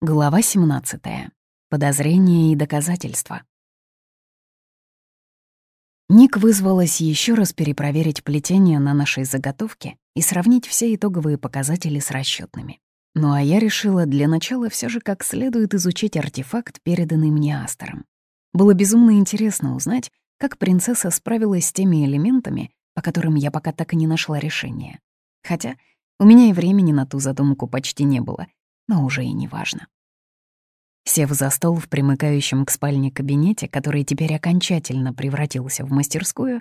Глава 17. Подозрения и доказательства. Ник вызвалась еще раз перепроверить плетение на нашей заготовке и сравнить все итоговые показатели с расчетными. Ну а я решила для начала все же как следует изучить артефакт, переданный мне Астером. Было безумно интересно узнать, как принцесса справилась с теми элементами, по которым я пока так и не нашла решения. Хотя у меня и времени на ту задумку почти не было — но уже и не важно. Сев за стол в примыкающем к спальне кабинете, который теперь окончательно превратился в мастерскую,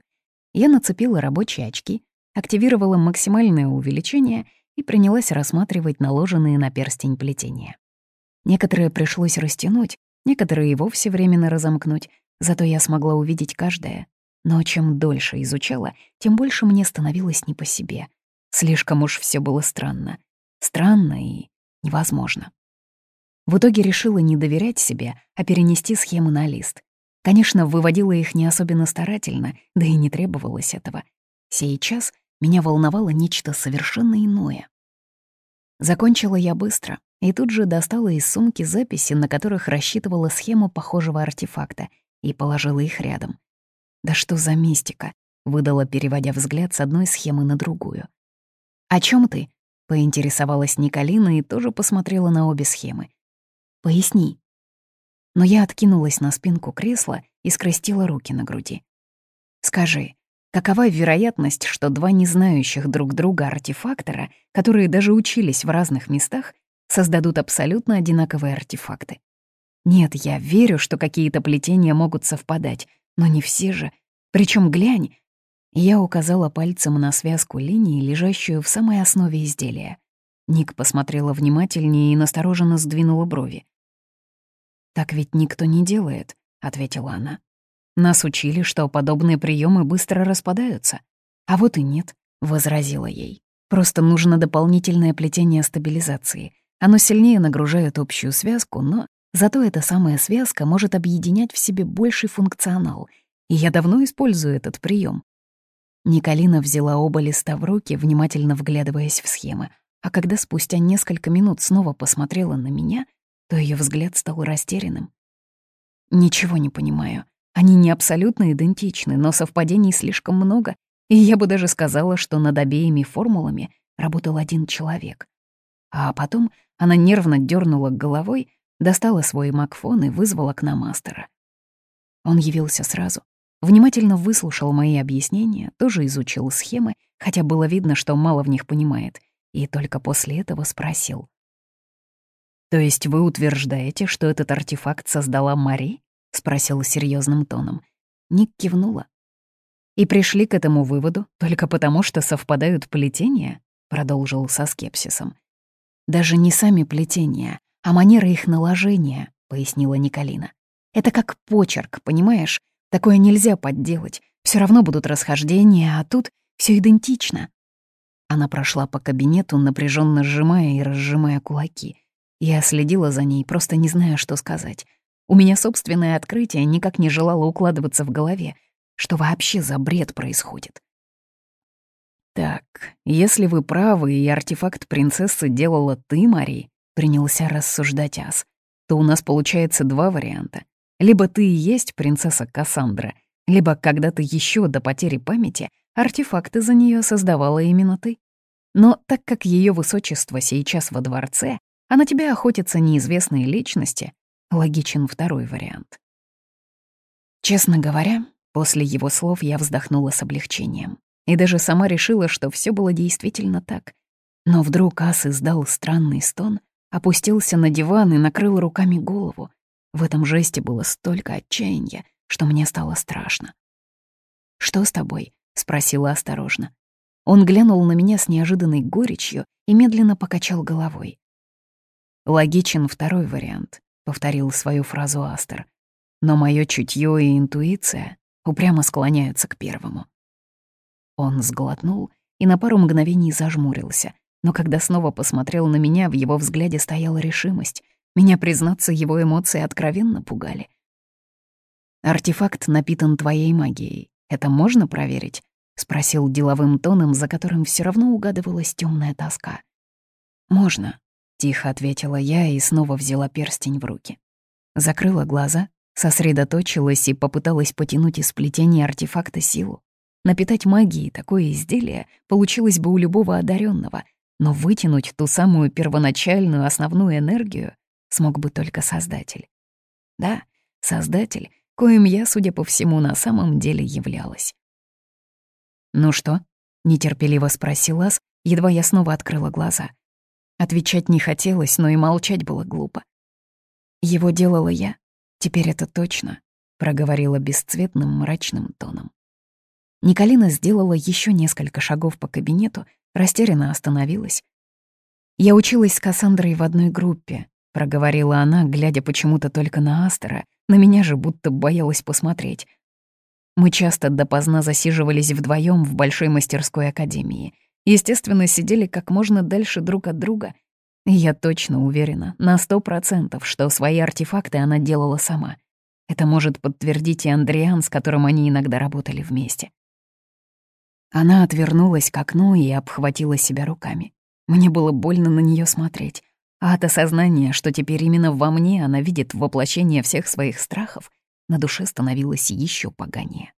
я нацепила рабочие очки, активировала максимальное увеличение и принялась рассматривать наложенные на перстень плетения. Некоторые пришлось растянуть, некоторые и вовсе временно разомкнуть, зато я смогла увидеть каждое. Но чем дольше изучала, тем больше мне становилось не по себе. Слишком уж все было странно. Странно и невозможно. В итоге решила не доверять себе, а перенести схемы на лист. Конечно, выводила их не особенно старательно, да и не требовалось этого. Сейчас меня волновало нечто совершенно иное. Закончила я быстро и тут же достала из сумки записи, на которых рассчитывала схему похожего артефакта, и положила их рядом. «Да что за мистика?» — выдала, переводя взгляд с одной схемы на другую. «О чем ты?» Поинтересовалась Николина и тоже посмотрела на обе схемы. «Поясни». Но я откинулась на спинку кресла и скрестила руки на груди. «Скажи, какова вероятность, что два незнающих друг друга артефактора, которые даже учились в разных местах, создадут абсолютно одинаковые артефакты? Нет, я верю, что какие-то плетения могут совпадать, но не все же. Причем глянь, я указала пальцем на связку линий, лежащую в самой основе изделия. Ник посмотрела внимательнее и настороженно сдвинула брови. «Так ведь никто не делает», — ответила она. «Нас учили, что подобные приемы быстро распадаются. А вот и нет», — возразила ей. «Просто нужно дополнительное плетение стабилизации. Оно сильнее нагружает общую связку, но зато эта самая связка может объединять в себе больший функционал. И я давно использую этот прием. Николина взяла оба листа в руки, внимательно вглядываясь в схемы, а когда спустя несколько минут снова посмотрела на меня, то ее взгляд стал растерянным. «Ничего не понимаю. Они не абсолютно идентичны, но совпадений слишком много, и я бы даже сказала, что над обеими формулами работал один человек. А потом она нервно дернула головой, достала свой макфон и вызвала к нам мастера. Он явился сразу, Внимательно выслушал мои объяснения, тоже изучил схемы, хотя было видно, что мало в них понимает, и только после этого спросил. «То есть вы утверждаете, что этот артефакт создала Мари?» — спросил серьезным тоном. Ник кивнула. «И пришли к этому выводу только потому, что совпадают плетения?» — продолжил со скепсисом. «Даже не сами плетения, а манера их наложения», — пояснила Николина. «Это как почерк, понимаешь? Такое нельзя подделать. Все равно будут расхождения, а тут все идентично. Она прошла по кабинету, напряженно сжимая и разжимая кулаки. Я следила за ней, просто не зная, что сказать. У меня собственное открытие никак не желало укладываться в голове. Что вообще за бред происходит? «Так, если вы правы, и артефакт принцессы делала ты, Мари», — принялся рассуждать Ас, то у нас получается два варианта. Либо ты и есть принцесса Кассандра, либо когда-то еще до потери памяти артефакты за нее создавала именно ты. Но так как ее высочество сейчас во дворце, а на тебя охотятся неизвестные личности, логичен второй вариант. Честно говоря, после его слов я вздохнула с облегчением и даже сама решила, что все было действительно так. Но вдруг Ас издал странный стон, опустился на диван и накрыл руками голову, в этом жесте было столько отчаяния, что мне стало страшно. «Что с тобой?» — спросила осторожно. Он глянул на меня с неожиданной горечью и медленно покачал головой. «Логичен второй вариант», — повторил свою фразу Астер. «Но мое чутье и интуиция упрямо склоняются к первому». Он сглотнул и на пару мгновений зажмурился, но когда снова посмотрел на меня, в его взгляде стояла решимость — меня, признаться, его эмоции откровенно пугали. «Артефакт напитан твоей магией. Это можно проверить?» — спросил деловым тоном, за которым все равно угадывалась темная тоска. «Можно. — тихо ответила я и снова взяла перстень в руки. Закрыла глаза, сосредоточилась и попыталась потянуть из плетения артефакта силу. Напитать магией такое изделие получилось бы у любого одаренного, но вытянуть ту самую первоначальную основную энергию смог бы только Создатель. Да, Создатель, коим я, судя по всему, на самом деле являлась. «Ну что?» — нетерпеливо спросил Ас, едва я снова открыла глаза. Отвечать не хотелось, но и молчать было глупо. «Его делала я, теперь это точно», — проговорила бесцветным мрачным тоном. Николина сделала еще несколько шагов по кабинету, растерянно остановилась. «Я училась с Кассандрой в одной группе», — проговорила она, глядя почему-то только на Астера, на меня же будто боялась посмотреть. Мы часто допоздна засиживались вдвоем в большой мастерской академии. Естественно, сидели как можно дальше друг от друга. И я точно уверена, на сто процентов, что свои артефакты она делала сама. Это может подтвердить и Андриан, с которым они иногда работали вместе. Она отвернулась к окну и обхватила себя руками. Мне было больно на нее смотреть. А от осознания, что теперь именно во мне она видит воплощение всех своих страхов, на душе становилось еще поганее.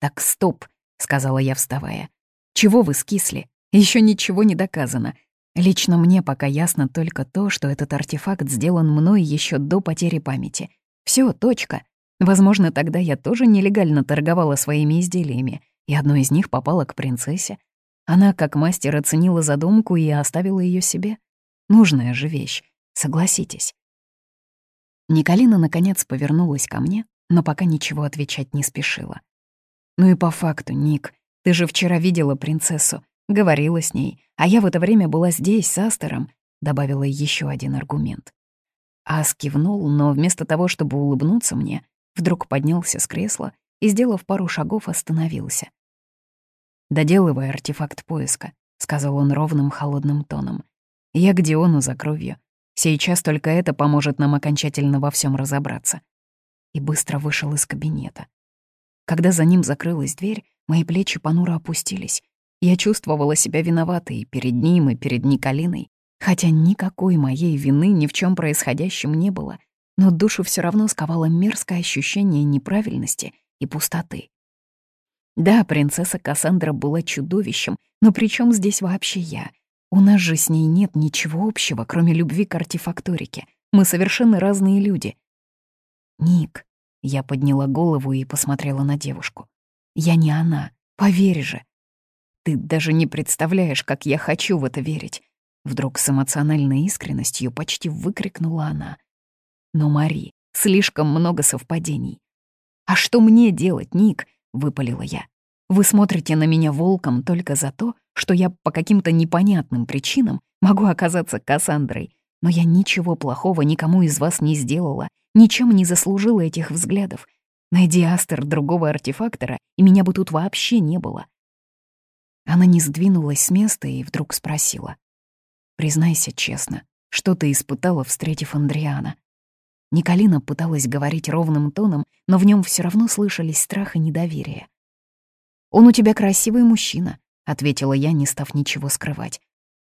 «Так, стоп», — сказала я, вставая. «Чего вы скисли? Еще ничего не доказано. Лично мне пока ясно только то, что этот артефакт сделан мной еще до потери памяти. Все, точка. Возможно, тогда я тоже нелегально торговала своими изделиями, и одно из них попало к принцессе. Она, как мастер, оценила задумку и оставила ее себе. Нужная же вещь, согласитесь. Николина, наконец, повернулась ко мне, но пока ничего отвечать не спешила. «Ну и по факту, Ник, ты же вчера видела принцессу, говорила с ней, а я в это время была здесь, с Астером», — добавила еще один аргумент. Ас кивнул, но вместо того, чтобы улыбнуться мне, вдруг поднялся с кресла и, сделав пару шагов, остановился. «Доделывай артефакт поиска», — сказал он ровным холодным тоном. «Я к Диону за кровью. Сейчас только это поможет нам окончательно во всем разобраться. И быстро вышел из кабинета. Когда за ним закрылась дверь, мои плечи понуро опустились. Я чувствовала себя виноватой перед ним, и перед Николиной, хотя никакой моей вины ни в чем происходящем не было, но душу все равно сковало мерзкое ощущение неправильности и пустоты. Да, принцесса Кассандра была чудовищем, но при чем здесь вообще я? У нас же с ней нет ничего общего, кроме любви к артефакторике. Мы совершенно разные люди. Ник, я подняла голову и посмотрела на девушку. Я не она, поверь же. Ты даже не представляешь, как я хочу в это верить. Вдруг с эмоциональной искренностью почти выкрикнула она. Но, Мари, слишком много совпадений. «А что мне делать, Ник?» — выпалила я. «Вы смотрите на меня волком только за то, что я по каким-то непонятным причинам могу оказаться Кассандрой, но я ничего плохого никому из вас не сделала, ничем не заслужила этих взглядов. Найди Астер другого артефактора, и меня бы тут вообще не было. Она не сдвинулась с места и вдруг спросила. «Признайся честно, что ты испытала, встретив Андриана?» Николина пыталась говорить ровным тоном, но в нем все равно слышались страх и недоверие. «Он у тебя красивый мужчина», ответила я, не став ничего скрывать.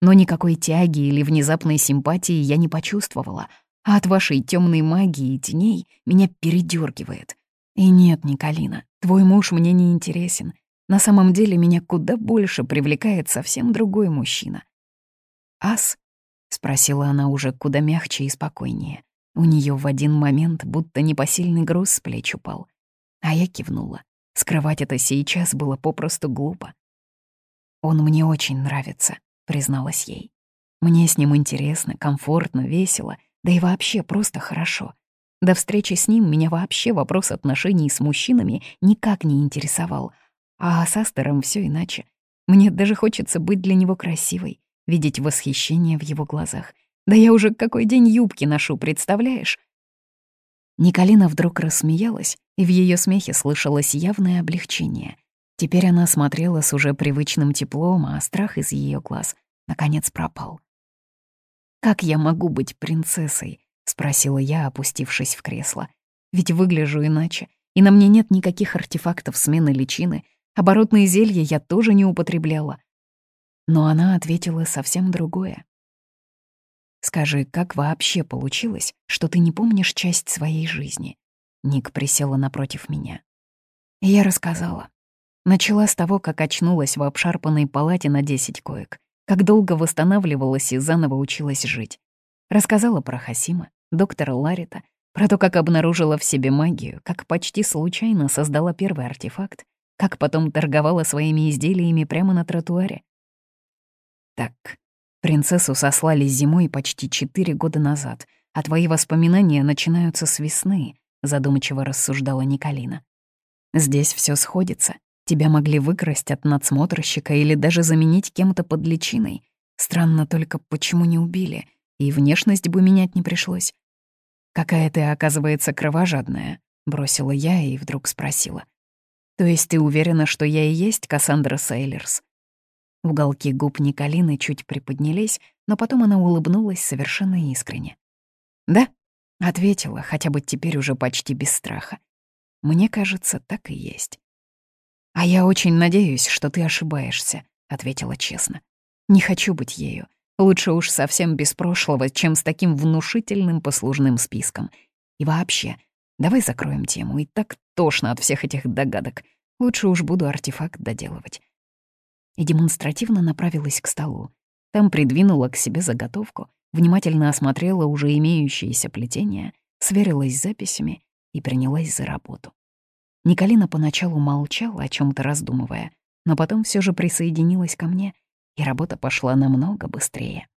Но никакой тяги или внезапной симпатии я не почувствовала, а от вашей темной магии и теней меня передергивает. И нет, Николина, твой муж мне не интересен. На самом деле меня куда больше привлекает совсем другой мужчина. «Ас?» — спросила она уже куда мягче и спокойнее. У нее в один момент будто непосильный груз с плеч упал. А я кивнула. Скрывать это сейчас было попросту глупо. «Он мне очень нравится», — призналась ей. «Мне с ним интересно, комфортно, весело, да и вообще просто хорошо. До встречи с ним меня вообще вопрос отношений с мужчинами никак не интересовал. А с Астером все иначе. Мне даже хочется быть для него красивой, видеть восхищение в его глазах. Да я уже какой день юбки ношу, представляешь?» Николина вдруг рассмеялась, и в ее смехе слышалось явное облегчение — Теперь она смотрела с уже привычным теплом, а страх из ее глаз наконец пропал. «Как я могу быть принцессой?» — спросила я, опустившись в кресло. «Ведь выгляжу иначе, и на мне нет никаких артефактов смены личины. Оборотные зелья я тоже не употребляла». Но она ответила совсем другое. Скажи, как вообще получилось, что ты не помнишь часть своей жизни?» Ник присела напротив меня. Я рассказала. Начала с того, как очнулась в обшарпанной палате на 10 коек, как долго восстанавливалась и заново училась жить. Рассказала про Хасима, доктора Ларита, про то, как обнаружила в себе магию, как почти случайно создала первый артефакт, как потом торговала своими изделиями прямо на тротуаре. Так, принцессу сослали зимой почти четыре года назад, а твои воспоминания начинаются с весны, задумчиво рассуждала Николина. Здесь все сходится. Тебя могли выкрасть от надсмотрщика или даже заменить кем-то под личиной. Странно только, почему не убили, и внешность бы менять не пришлось. «Какая ты, оказывается, кровожадная», — бросила я и вдруг спросила. «То есть ты уверена, что я и есть Кассандра Сейлерс?» Уголки губ Николины чуть приподнялись, но потом она улыбнулась совершенно искренне. «Да», — ответила, хотя бы теперь уже почти без страха. «Мне кажется, так и есть». «А я очень надеюсь, что ты ошибаешься», — ответила честно. «Не хочу быть ею. Лучше уж совсем без прошлого, чем с таким внушительным послужным списком. И вообще, давай закроем тему, и так тошно от всех этих догадок. Лучше уж буду артефакт доделывать. И демонстративно направилась к столу. Там придвинула к себе заготовку, внимательно осмотрела уже имеющиеся плетения, сверилась с записями и принялась за работу. Николина поначалу молчала, о чем то раздумывая, но потом все же присоединилась ко мне — и работа пошла намного быстрее.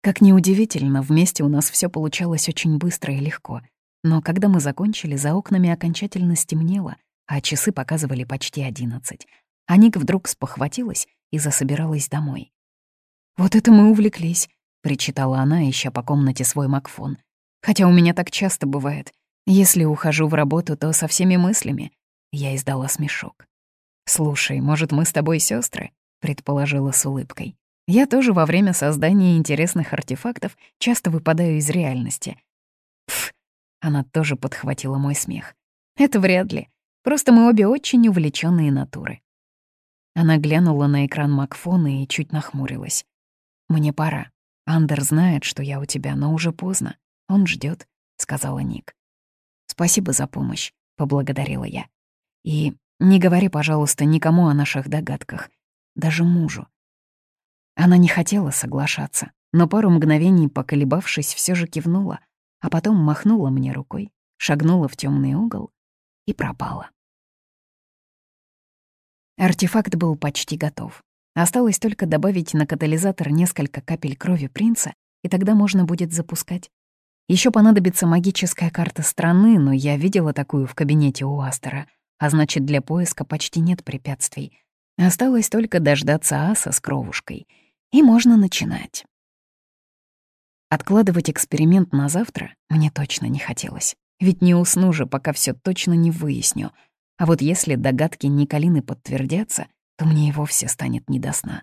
Как неудивительно, вместе у нас все получалось очень быстро и легко. Но когда мы закончили, за окнами окончательно стемнело, а часы показывали почти одиннадцать. А Ник вдруг спохватилась и засобиралась домой. «Вот это мы увлеклись», — причитала она, ища по комнате свой макфон. «Хотя у меня так часто бывает. Если ухожу в работу, то со всеми мыслями». Я издала смешок. «Слушай, может, мы с тобой сестры? предположила с улыбкой. «Я тоже во время создания интересных артефактов часто выпадаю из реальности». «Пф!» — она тоже подхватила мой смех. «Это вряд ли. Просто мы обе очень увлеченные натуры». Она глянула на экран Макфона и чуть нахмурилась. «Мне пора. Андер знает, что я у тебя, но уже поздно. Он ждет, сказала Ник. «Спасибо за помощь», — поблагодарила я. «И не говори, пожалуйста, никому о наших догадках, даже мужу. Она не хотела соглашаться, но пару мгновений, поколебавшись, все же кивнула, а потом махнула мне рукой, шагнула в темный угол и пропала. Артефакт был почти готов. Осталось только добавить на катализатор несколько капель крови принца, и тогда можно будет запускать. Еще понадобится магическая карта страны, но я видела такую в кабинете у Астера — а значит, для поиска почти нет препятствий. Осталось только дождаться аса с кровушкой, и можно начинать. Откладывать эксперимент на завтра мне точно не хотелось, ведь не усну же, пока все точно не выясню. А вот если догадки Николины подтвердятся, то мне и вовсе станет не до сна.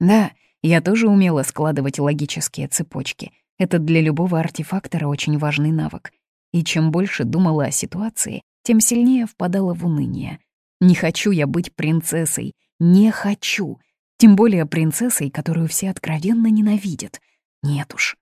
Да, я тоже умела складывать логические цепочки. Это для любого артефактора очень важный навык. И чем больше думала о ситуации, тем сильнее впадала в уныние. Не хочу я быть принцессой, не хочу. Тем более принцессой, которую все откровенно ненавидят. Нет уж.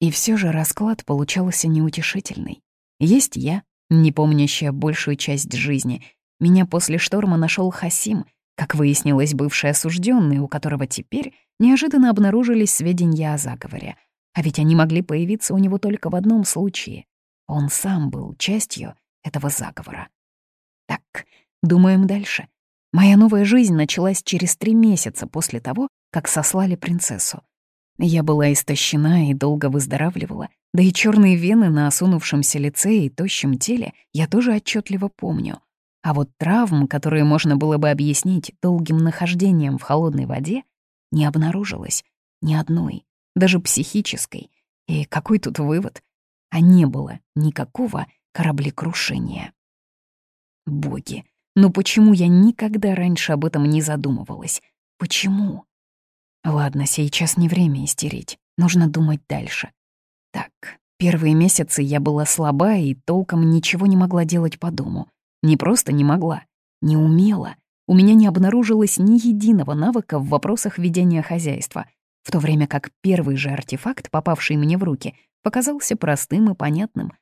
И все же расклад получался неутешительный. Есть я, не помнящая большую часть жизни. Меня после шторма нашел Хасим, как выяснилось, бывший осужденный, у которого теперь неожиданно обнаружились сведения о заговоре. А ведь они могли появиться у него только в одном случае. Он сам был частью этого заговора. Так, думаем дальше. Моя новая жизнь началась через три месяца после того, как сослали принцессу. Я была истощена и долго выздоравливала, да и черные вены на осунувшемся лице и тощем теле я тоже отчетливо помню. А вот травм, которые можно было бы объяснить долгим нахождением в холодной воде, не обнаружилось ни одной, даже психической. И какой тут вывод? А не было никакого кораблекрушения. Боги, но почему я никогда раньше об этом не задумывалась? Почему? Ладно, сейчас не время истерить. Нужно думать дальше. Так, первые месяцы я была слаба и толком ничего не могла делать по дому. Не просто не могла, не умела. У меня не обнаружилось ни единого навыка в вопросах ведения хозяйства. В то время как первый же артефакт, попавший мне в руки, показался простым и понятным.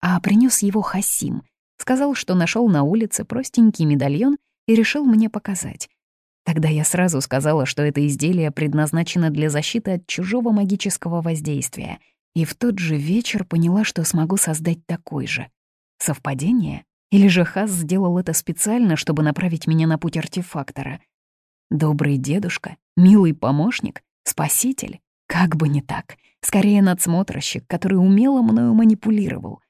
А принес его Хасим, сказал, что нашел на улице простенький медальон и решил мне показать. Тогда я сразу сказала, что это изделие предназначено для защиты от чужого магического воздействия, и в тот же вечер поняла, что смогу создать такой же. Совпадение? Или же Хас сделал это специально, чтобы направить меня на путь артефактора? Добрый дедушка, милый помощник, спаситель? Как бы не так. Скорее надсмотрщик, который умело мною манипулировал.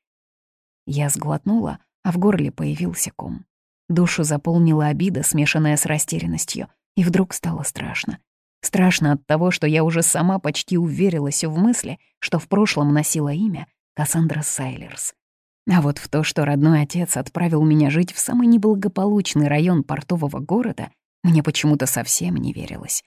Я сглотнула, а в горле появился ком. Душу заполнила обида, смешанная с растерянностью, и вдруг стало страшно. Страшно от того, что я уже сама почти уверилась в мысли, что в прошлом носила имя Кассандра Сайлерс. А вот в то, что родной отец отправил меня жить в самый неблагополучный район портового города, мне почему-то совсем не верилось.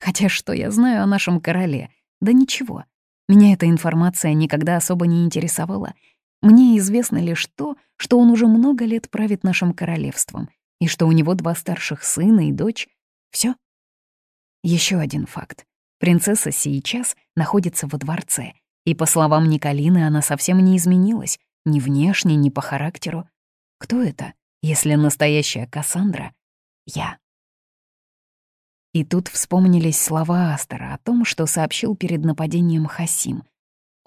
Хотя что я знаю о нашем короле? Да ничего. Меня эта информация никогда особо не интересовала, мне известно лишь то, что он уже много лет правит нашим королевством, и что у него два старших сына и дочь. Все. Еще один факт. Принцесса сейчас находится во дворце, и, по словам Николины, она совсем не изменилась, ни внешне, ни по характеру. Кто это, если настоящая Кассандра — я? И тут вспомнились слова Астера о том, что сообщил перед нападением Хасим —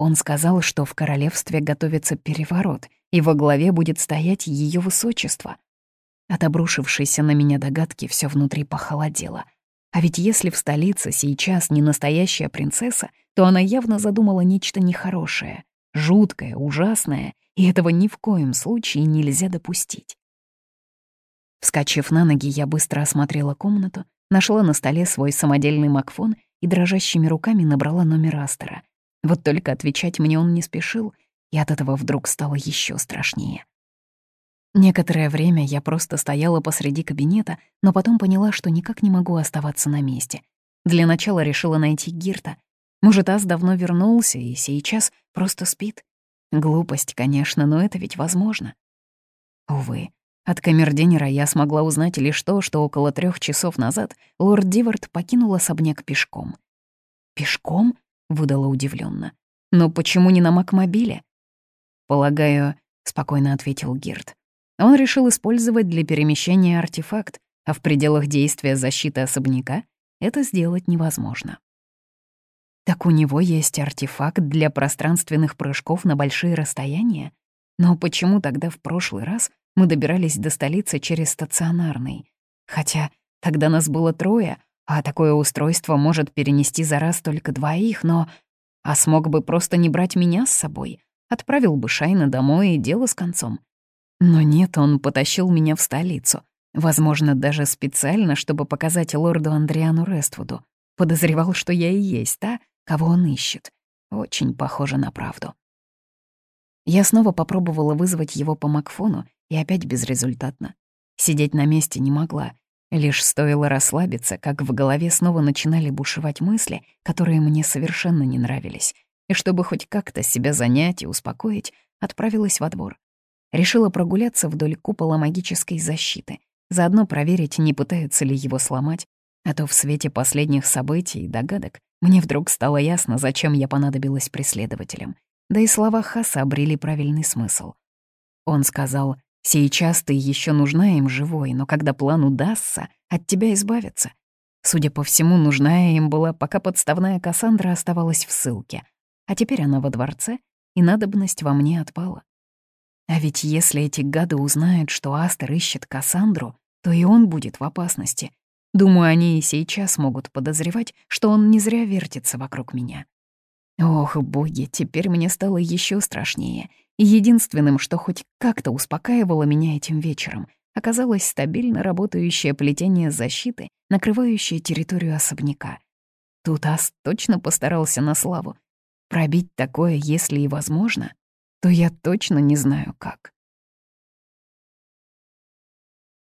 он сказал, что в королевстве готовится переворот, и во главе будет стоять ее высочество. От обрушившейся на меня догадки все внутри похолодело. А ведь если в столице сейчас не настоящая принцесса, то она явно задумала нечто нехорошее, жуткое, ужасное, и этого ни в коем случае нельзя допустить. Вскочив на ноги, я быстро осмотрела комнату, нашла на столе свой самодельный макфон и дрожащими руками набрала номер Астера. Вот только отвечать мне он не спешил, и от этого вдруг стало еще страшнее. Некоторое время я просто стояла посреди кабинета, но потом поняла, что никак не могу оставаться на месте. Для начала решила найти Гирта. Может, Ас давно вернулся и сейчас просто спит? Глупость, конечно, но это ведь возможно. Увы, от камердинера я смогла узнать лишь то, что около трех часов назад лорд Дивард покинул особняк пешком. Пешком? выдала удивленно. «Но почему не на Макмобиле?» «Полагаю», — спокойно ответил Гирт. «Он решил использовать для перемещения артефакт, а в пределах действия защиты особняка это сделать невозможно». «Так у него есть артефакт для пространственных прыжков на большие расстояния? Но почему тогда в прошлый раз мы добирались до столицы через стационарный? Хотя тогда нас было трое, а такое устройство может перенести за раз только двоих, но... А смог бы просто не брать меня с собой. Отправил бы Шайна домой и дело с концом. Но нет, он потащил меня в столицу. Возможно, даже специально, чтобы показать лорду Андриану Рествуду. Подозревал, что я и есть та, кого он ищет. Очень похоже на правду. Я снова попробовала вызвать его по Макфону, и опять безрезультатно. Сидеть на месте не могла. Лишь стоило расслабиться, как в голове снова начинали бушевать мысли, которые мне совершенно не нравились. И чтобы хоть как-то себя занять и успокоить, отправилась во двор. Решила прогуляться вдоль купола магической защиты, заодно проверить, не пытаются ли его сломать, а то в свете последних событий и догадок мне вдруг стало ясно, зачем я понадобилась преследователям. Да и слова Хаса обрели правильный смысл. Он сказал Сейчас ты еще нужна им живой, но когда план удастся, от тебя избавиться. Судя по всему, нужная им была, пока подставная Кассандра оставалась в ссылке. А теперь она во дворце, и надобность во мне отпала. А ведь если эти гады узнают, что Астер ищет Кассандру, то и он будет в опасности. Думаю, они и сейчас могут подозревать, что он не зря вертится вокруг меня. Ох, боги, теперь мне стало еще страшнее — единственным, что хоть как-то успокаивало меня этим вечером, оказалось стабильно работающее плетение защиты, накрывающее территорию особняка. Тут Ас точно постарался на славу. Пробить такое, если и возможно, то я точно не знаю как.